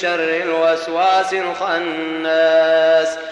شر الوسواس الخناس